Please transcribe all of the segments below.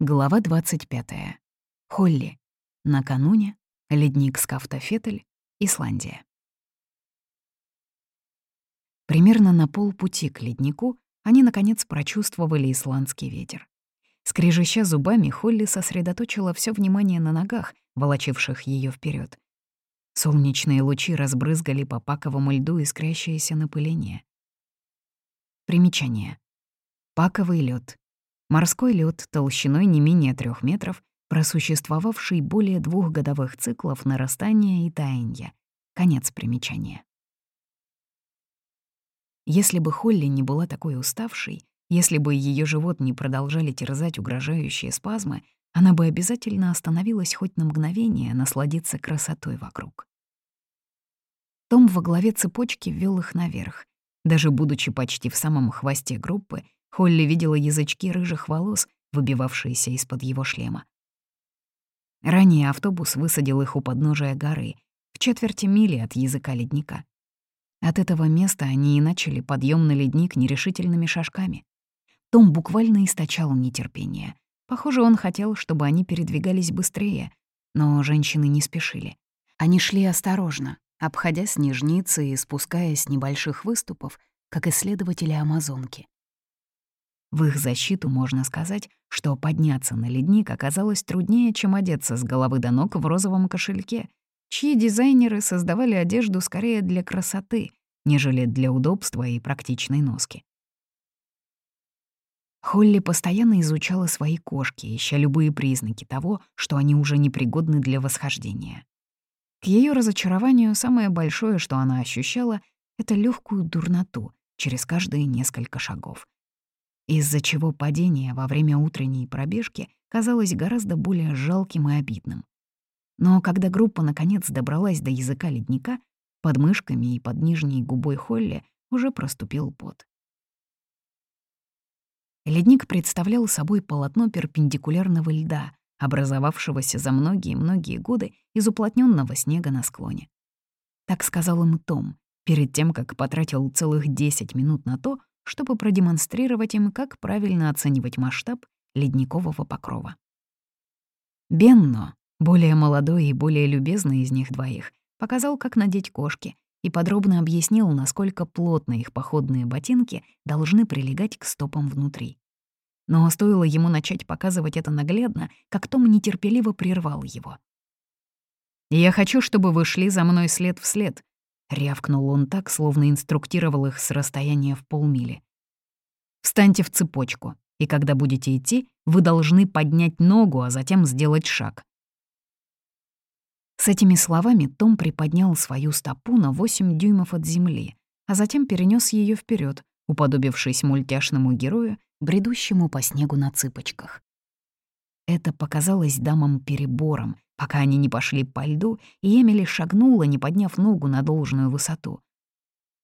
Глава 25. Холли. Накануне. Ледник Скафтофетль. Исландия. Примерно на полпути к леднику они, наконец, прочувствовали исландский ветер. Скрежеща зубами, Холли сосредоточила все внимание на ногах, волочивших ее вперед. Солнечные лучи разбрызгали по паковому льду искрящееся напыление. Примечание. Паковый лед Морской лед толщиной не менее трех метров, просуществовавший более двух годовых циклов нарастания и таяния. Конец примечания. Если бы Холли не была такой уставшей, если бы ее живот не продолжали терзать угрожающие спазмы, она бы обязательно остановилась хоть на мгновение насладиться красотой вокруг. Том во главе цепочки ввел их наверх. Даже будучи почти в самом хвосте группы, Холли видела язычки рыжих волос, выбивавшиеся из-под его шлема. Ранее автобус высадил их у подножия горы, в четверти мили от языка ледника. От этого места они и начали подъем на ледник нерешительными шажками. Том буквально источал нетерпение. Похоже, он хотел, чтобы они передвигались быстрее, но женщины не спешили. Они шли осторожно, обходя снежницы и спускаясь с небольших выступов, как исследователи Амазонки. В их защиту можно сказать, что подняться на ледник оказалось труднее, чем одеться с головы до ног в розовом кошельке, чьи дизайнеры создавали одежду скорее для красоты, нежели для удобства и практичной носки. Холли постоянно изучала свои кошки, ища любые признаки того, что они уже непригодны для восхождения. К ее разочарованию самое большое, что она ощущала, — это легкую дурноту через каждые несколько шагов — из-за чего падение во время утренней пробежки казалось гораздо более жалким и обидным. Но когда группа наконец добралась до языка ледника, под мышками и под нижней губой Холли уже проступил пот. Ледник представлял собой полотно перпендикулярного льда, образовавшегося за многие-многие годы из уплотненного снега на склоне. Так сказал им Том, перед тем, как потратил целых 10 минут на то, чтобы продемонстрировать им, как правильно оценивать масштаб ледникового покрова. Бенно, более молодой и более любезный из них двоих, показал, как надеть кошки, и подробно объяснил, насколько плотно их походные ботинки должны прилегать к стопам внутри. Но стоило ему начать показывать это наглядно, как Том нетерпеливо прервал его. «Я хочу, чтобы вы шли за мной след в след, Рявкнул он так, словно инструктировал их с расстояния в полмили. «Встаньте в цепочку, и когда будете идти, вы должны поднять ногу, а затем сделать шаг». С этими словами Том приподнял свою стопу на 8 дюймов от земли, а затем перенес ее вперед, уподобившись мультяшному герою, бредущему по снегу на цыпочках. Это показалось дамам перебором, пока они не пошли по льду, и Эмили шагнула, не подняв ногу на должную высоту.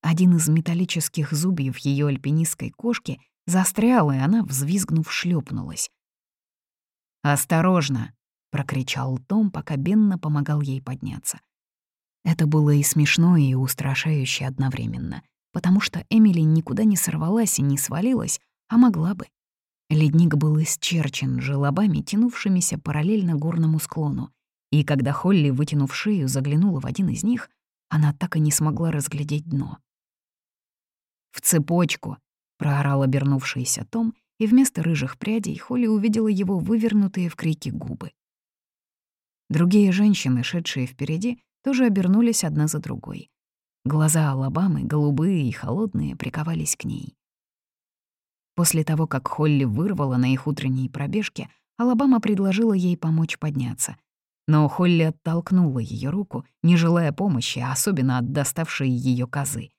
Один из металлических зубьев ее альпинистской кошки застрял, и она, взвизгнув, шлепнулась. «Осторожно!» — прокричал Том, пока Бенна помогал ей подняться. Это было и смешно, и устрашающе одновременно, потому что Эмили никуда не сорвалась и не свалилась, а могла бы. Ледник был исчерчен желобами, тянувшимися параллельно горному склону, и когда Холли, вытянув шею, заглянула в один из них, она так и не смогла разглядеть дно. «В цепочку!» — проорал обернувшийся Том, и вместо рыжих прядей Холли увидела его вывернутые в крике губы. Другие женщины, шедшие впереди, тоже обернулись одна за другой. Глаза Алабамы, голубые и холодные, приковались к ней. После того, как Холли вырвала на их утренней пробежке, Алабама предложила ей помочь подняться, но Холли оттолкнула ее руку, не желая помощи, а особенно от доставшей ее козы.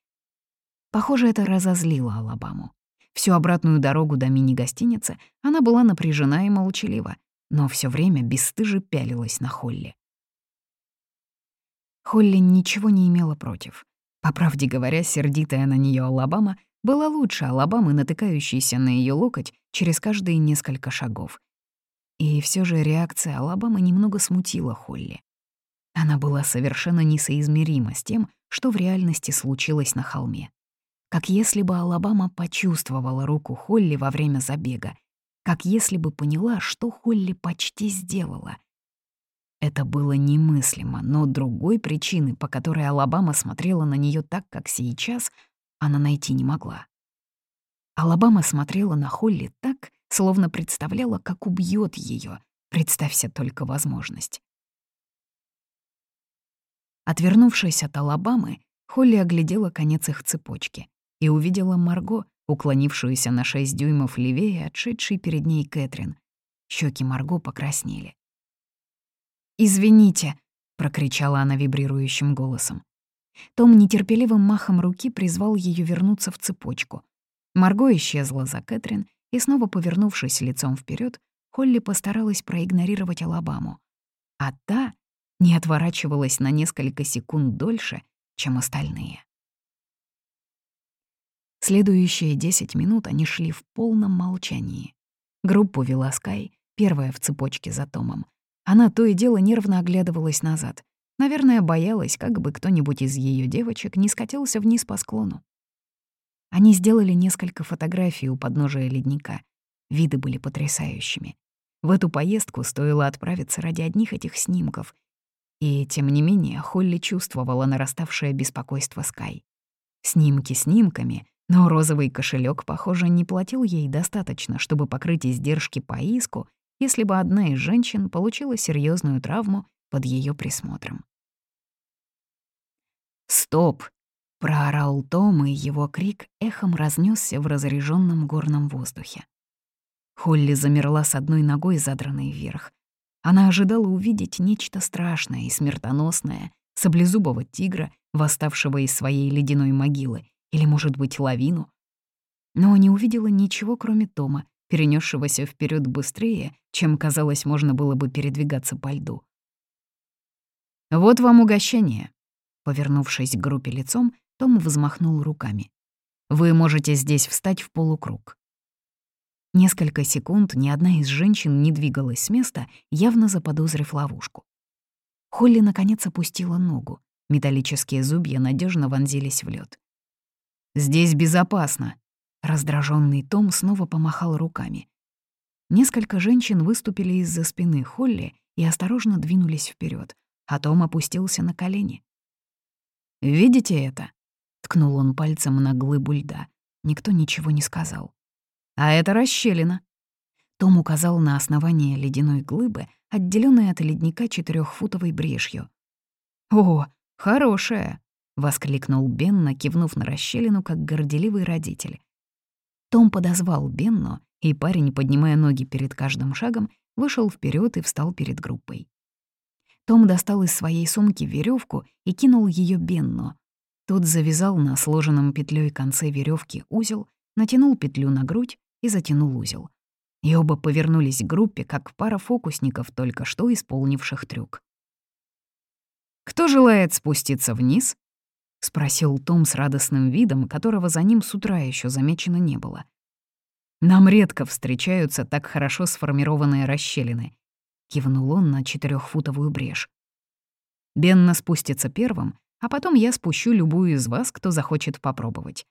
Похоже, это разозлило Алабаму. Всю обратную дорогу до мини-гостиницы она была напряжена и молчалива, но все время бесстыже пялилась на Холли. Холли ничего не имела против. По правде говоря, сердитая на нее Алабама была лучше Алабамы, натыкающейся на ее локоть через каждые несколько шагов, и все же реакция Алабамы немного смутила Холли. Она была совершенно несоизмерима с тем, что в реальности случилось на холме. Как если бы Алабама почувствовала руку Холли во время забега, как если бы поняла, что Холли почти сделала. Это было немыслимо, но другой причины, по которой Алабама смотрела на нее так, как сейчас, она найти не могла. Алабама смотрела на Холли так, словно представляла, как убьет ее. Представься только возможность. Отвернувшись от Алабамы, Холли оглядела конец их цепочки и увидела Марго, уклонившуюся на шесть дюймов левее, отшедшей перед ней Кэтрин. Щеки Марго покраснели. «Извините», — прокричала она вибрирующим голосом. Том нетерпеливым махом руки призвал ее вернуться в цепочку. Марго исчезла за Кэтрин, и снова повернувшись лицом вперед, Холли постаралась проигнорировать Алабаму. А та не отворачивалась на несколько секунд дольше, чем остальные. Следующие 10 минут они шли в полном молчании. Группу вела Скай, первая в цепочке за Томом. Она то и дело нервно оглядывалась назад. Наверное, боялась, как бы кто-нибудь из ее девочек не скатился вниз по склону. Они сделали несколько фотографий у подножия ледника. Виды были потрясающими. В эту поездку стоило отправиться ради одних этих снимков. И, тем не менее, Холли чувствовала нараставшее беспокойство Скай. Снимки снимками, но розовый кошелек, похоже, не платил ей достаточно, чтобы покрыть издержки по иску, если бы одна из женщин получила серьезную травму под ее присмотром. «Стоп!» — проорал Том, и его крик эхом разнесся в разреженном горном воздухе. Холли замерла с одной ногой, задранной вверх. Она ожидала увидеть нечто страшное и смертоносное, саблезубого тигра, восставшего из своей ледяной могилы, или, может быть, лавину. Но не увидела ничего, кроме Тома, перенесшегося вперед быстрее, чем, казалось, можно было бы передвигаться по льду. «Вот вам угощение», — повернувшись к группе лицом, том взмахнул руками. «Вы можете здесь встать в полукруг». Несколько секунд ни одна из женщин не двигалась с места, явно заподозрив ловушку. Холли наконец опустила ногу. Металлические зубья надежно вонзились в лед. «Здесь безопасно», — раздраженный Том снова помахал руками. Несколько женщин выступили из-за спины Холли и осторожно двинулись вперед, а Том опустился на колени. «Видите это?» — ткнул он пальцем на глыбу льда. Никто ничего не сказал. «А это расщелина». Том указал на основание ледяной глыбы, отделенной от ледника четырехфутовой брешью. «О, хорошая!» — воскликнул Бенна, кивнув на расщелину, как горделивый родитель. Том подозвал Бенну, и парень, поднимая ноги перед каждым шагом, вышел вперед и встал перед группой. Том достал из своей сумки веревку и кинул ее Бенну. Тот завязал на сложенном петлей конце веревки узел, натянул петлю на грудь и затянул узел. И оба повернулись к группе, как пара фокусников, только что исполнивших трюк. «Кто желает спуститься вниз?» — спросил Том с радостным видом, которого за ним с утра еще замечено не было. «Нам редко встречаются так хорошо сформированные расщелины», — кивнул он на четырехфутовую брешь. «Бенна спустится первым, а потом я спущу любую из вас, кто захочет попробовать».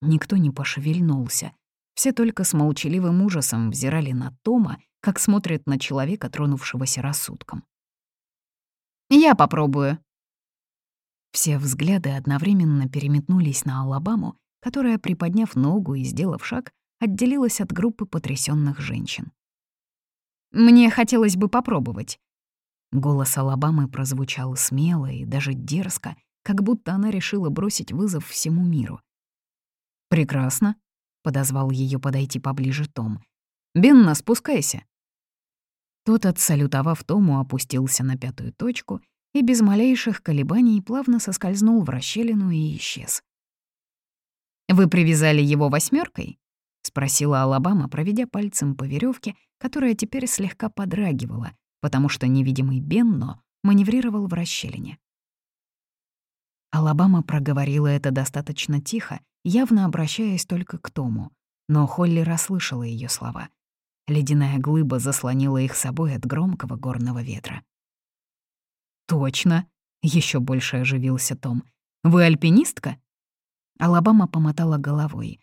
Никто не пошевельнулся. Все только с молчаливым ужасом взирали на Тома, как смотрят на человека, тронувшегося рассудком. «Я попробую», все взгляды одновременно переметнулись на Алабаму, которая, приподняв ногу и сделав шаг, отделилась от группы потрясенных женщин. «Мне хотелось бы попробовать». Голос Алабамы прозвучал смело и даже дерзко, как будто она решила бросить вызов всему миру. «Прекрасно», — подозвал ее подойти поближе Том. «Бенна, спускайся». Тот, отсалютовав Тому, опустился на пятую точку и без малейших колебаний плавно соскользнул в расщелину и исчез. «Вы привязали его восьмеркой? спросила Алабама, проведя пальцем по веревке, которая теперь слегка подрагивала, потому что невидимый Бенно маневрировал в расщелине. Алабама проговорила это достаточно тихо, явно обращаясь только к Тому, но Холли расслышала ее слова. Ледяная глыба заслонила их собой от громкого горного ветра. «Точно!» — еще больше оживился Том. «Вы альпинистка?» Алабама помотала головой.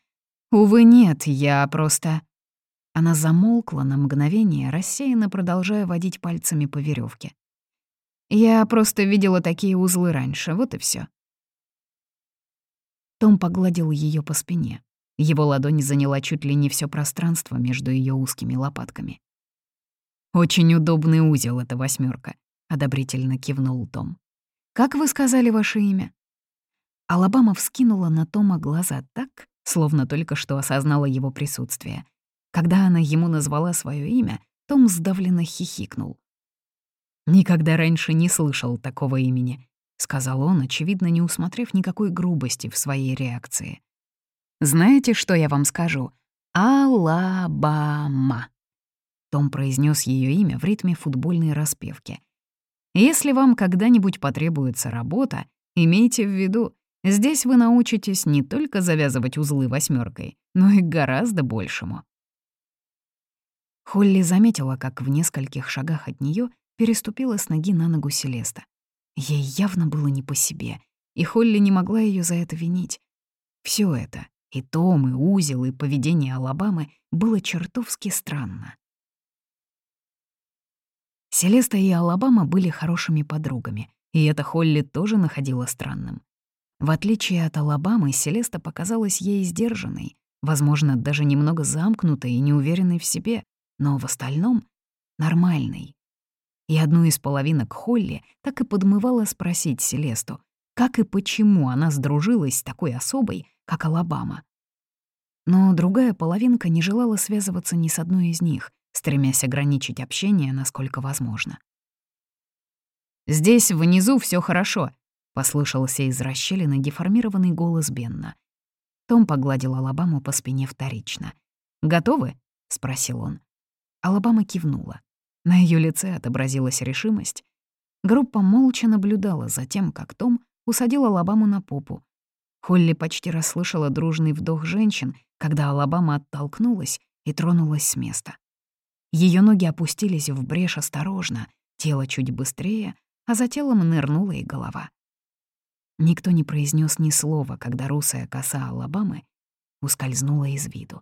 «Увы, нет, я просто...» Она замолкла на мгновение, рассеянно продолжая водить пальцами по веревке. «Я просто видела такие узлы раньше, вот и все. Том погладил ее по спине. Его ладонь заняла чуть ли не все пространство между ее узкими лопатками. «Очень удобный узел эта восьмерка, одобрительно кивнул Том. «Как вы сказали ваше имя?» Алабама вскинула на Тома глаза так, словно только что осознала его присутствие. Когда она ему назвала свое имя, Том сдавленно хихикнул. «Никогда раньше не слышал такого имени», — сказал он, очевидно, не усмотрев никакой грубости в своей реакции. «Знаете, что я вам скажу? Алабама». Том произнес ее имя в ритме футбольной распевки. «Если вам когда-нибудь потребуется работа, имейте в виду, здесь вы научитесь не только завязывать узлы восьмеркой, но и гораздо большему». Холли заметила, как в нескольких шагах от нее переступила с ноги на ногу Селеста. Ей явно было не по себе, и Холли не могла ее за это винить. Все это, и Том, и узел, и поведение Алабамы, было чертовски странно. Селеста и Алабама были хорошими подругами, и это Холли тоже находила странным. В отличие от Алабамы, Селеста показалась ей сдержанной, возможно, даже немного замкнутой и неуверенной в себе, но в остальном — нормальной. И одну из половинок Холли так и подмывала спросить Селесту, как и почему она сдружилась с такой особой, как Алабама. Но другая половинка не желала связываться ни с одной из них, стремясь ограничить общение насколько возможно. «Здесь внизу все хорошо», — послышался из расщелины деформированный голос Бенна. Том погладил Алабаму по спине вторично. «Готовы?» — спросил он. Алабама кивнула. На ее лице отобразилась решимость. Группа молча наблюдала за тем, как Том усадил Алабаму на попу. Холли почти расслышала дружный вдох женщин, когда Алабама оттолкнулась и тронулась с места. Ее ноги опустились в брешь осторожно, тело чуть быстрее, а за телом нырнула и голова. Никто не произнес ни слова, когда русая коса Алабамы ускользнула из виду.